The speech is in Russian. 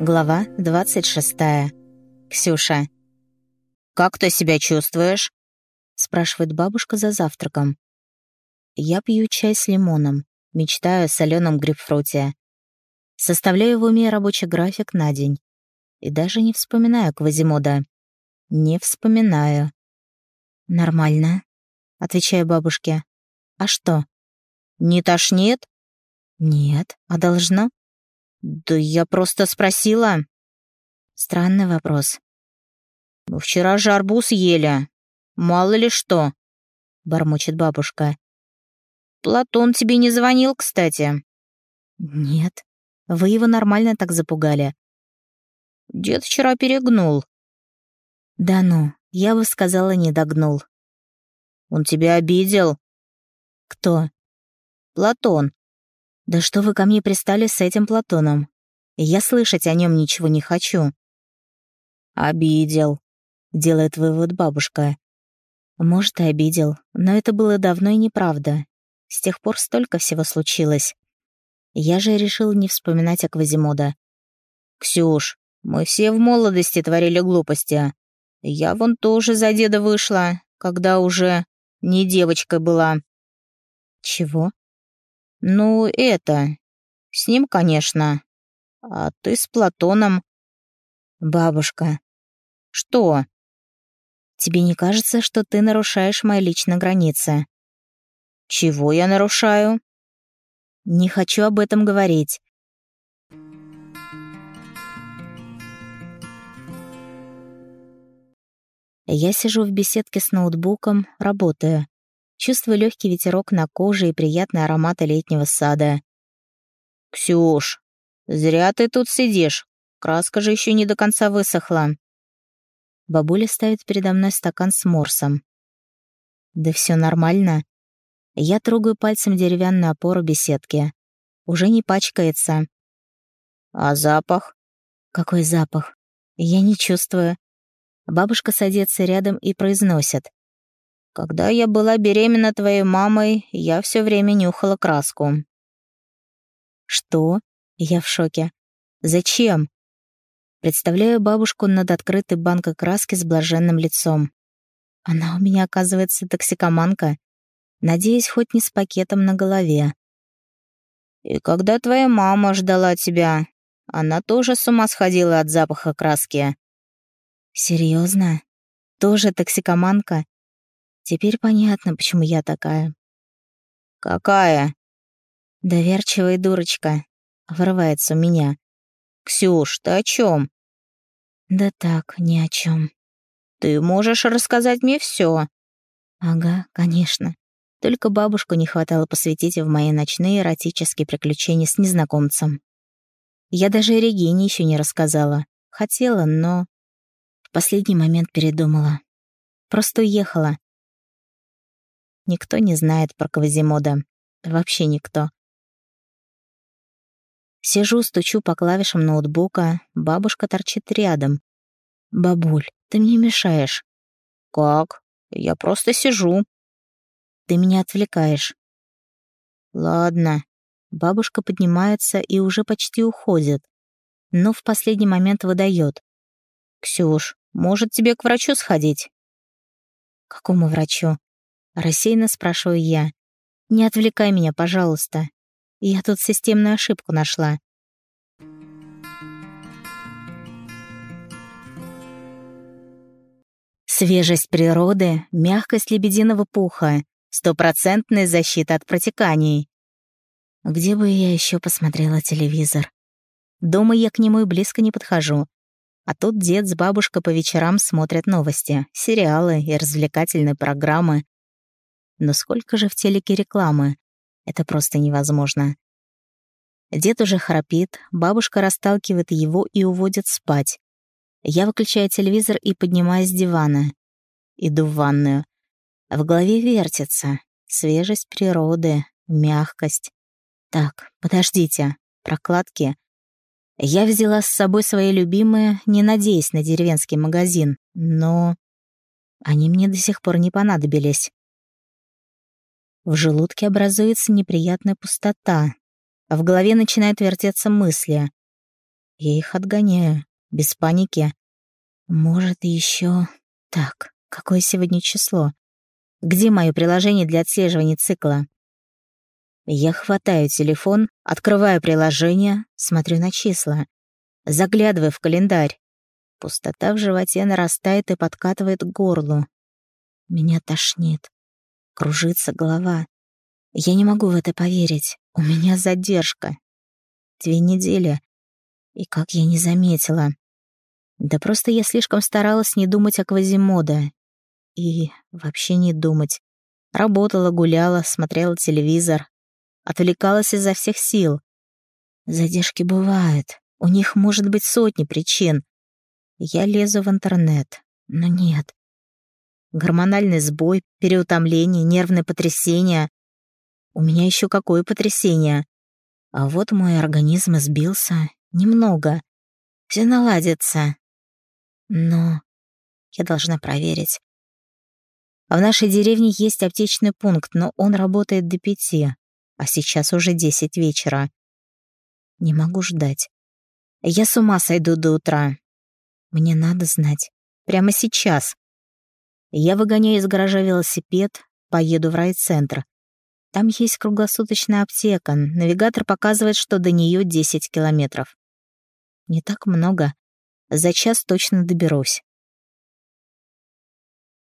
Глава 26. Ксюша. «Как ты себя чувствуешь?» — спрашивает бабушка за завтраком. Я пью чай с лимоном, мечтаю о соленом грейпфруте. Составляю в уме рабочий график на день. И даже не вспоминаю Квазимода. Не вспоминаю. «Нормально», — отвечаю бабушке. «А что?» «Не тошнит?» «Нет, а должно?» «Да я просто спросила». Странный вопрос. «Ну, «Вчера же арбуз ели. Мало ли что», — бормочет бабушка. «Платон тебе не звонил, кстати?» «Нет. Вы его нормально так запугали». «Дед вчера перегнул». «Да ну, я бы сказала, не догнул». «Он тебя обидел?» «Кто?» «Платон. «Да что вы ко мне пристали с этим Платоном? Я слышать о нем ничего не хочу». «Обидел», — делает вывод бабушка. «Может, и обидел, но это было давно и неправда. С тех пор столько всего случилось. Я же решил не вспоминать о Квазимода. «Ксюш, мы все в молодости творили глупости. Я вон тоже за деда вышла, когда уже не девочкой была». «Чего?» «Ну, это... С ним, конечно. А ты с Платоном...» «Бабушка». «Что?» «Тебе не кажется, что ты нарушаешь мои личные границы?» «Чего я нарушаю?» «Не хочу об этом говорить». Я сижу в беседке с ноутбуком, работаю. Чувствую легкий ветерок на коже и приятный аромат летнего сада. «Ксюш, зря ты тут сидишь. Краска же еще не до конца высохла». Бабуля ставит передо мной стакан с морсом. «Да все нормально». Я трогаю пальцем деревянную опору беседки. Уже не пачкается. «А запах?» «Какой запах? Я не чувствую». Бабушка садится рядом и произносит. Когда я была беременна твоей мамой, я все время нюхала краску». «Что?» Я в шоке. «Зачем?» Представляю бабушку над открытой банкой краски с блаженным лицом. Она у меня, оказывается, токсикоманка. Надеюсь, хоть не с пакетом на голове. «И когда твоя мама ждала тебя, она тоже с ума сходила от запаха краски». «Серьезно? Тоже токсикоманка?» Теперь понятно, почему я такая. «Какая?» «Доверчивая дурочка», — вырывается у меня. «Ксюш, ты о чем? «Да так, ни о чем. «Ты можешь рассказать мне все. «Ага, конечно. Только бабушку не хватало посвятить в мои ночные эротические приключения с незнакомцем. Я даже Регине еще не рассказала. Хотела, но... В последний момент передумала. Просто уехала. Никто не знает про Квазимода. Вообще никто. Сижу, стучу по клавишам ноутбука, бабушка торчит рядом. «Бабуль, ты мне мешаешь». «Как? Я просто сижу». «Ты меня отвлекаешь». «Ладно». Бабушка поднимается и уже почти уходит, но в последний момент выдает. «Ксюш, может, тебе к врачу сходить?» «Какому врачу?» Рассеянно спрашиваю я. «Не отвлекай меня, пожалуйста. Я тут системную ошибку нашла». Свежесть природы, мягкость лебединого пуха, стопроцентная защита от протеканий. Где бы я еще посмотрела телевизор? Дома я к нему и близко не подхожу. А тут дед с бабушкой по вечерам смотрят новости, сериалы и развлекательные программы, но сколько же в телеке рекламы? Это просто невозможно. Дед уже храпит, бабушка расталкивает его и уводит спать. Я выключаю телевизор и поднимаюсь с дивана. Иду в ванную. В голове вертится. Свежесть природы, мягкость. Так, подождите. Прокладки. Я взяла с собой свои любимые, не надеясь на деревенский магазин, но... Они мне до сих пор не понадобились. В желудке образуется неприятная пустота. а В голове начинают вертеться мысли. Я их отгоняю, без паники. Может, еще... Так, какое сегодня число? Где мое приложение для отслеживания цикла? Я хватаю телефон, открываю приложение, смотрю на числа. Заглядываю в календарь. Пустота в животе нарастает и подкатывает к горлу. Меня тошнит. Кружится голова. Я не могу в это поверить. У меня задержка. Две недели. И как я не заметила. Да просто я слишком старалась не думать о Квазимода. И вообще не думать. Работала, гуляла, смотрела телевизор. Отвлекалась изо всех сил. Задержки бывают. У них может быть сотни причин. Я лезу в интернет, но нет. Гормональный сбой, переутомление, нервное потрясение. У меня еще какое потрясение? А вот мой организм избился. Немного. Все наладится. Но я должна проверить. А в нашей деревне есть аптечный пункт, но он работает до пяти, а сейчас уже десять вечера. Не могу ждать. Я с ума сойду до утра. Мне надо знать. Прямо сейчас. Я выгоняю из гаража велосипед, поеду в райцентр. Там есть круглосуточная аптека. Навигатор показывает, что до нее 10 километров. Не так много. За час точно доберусь.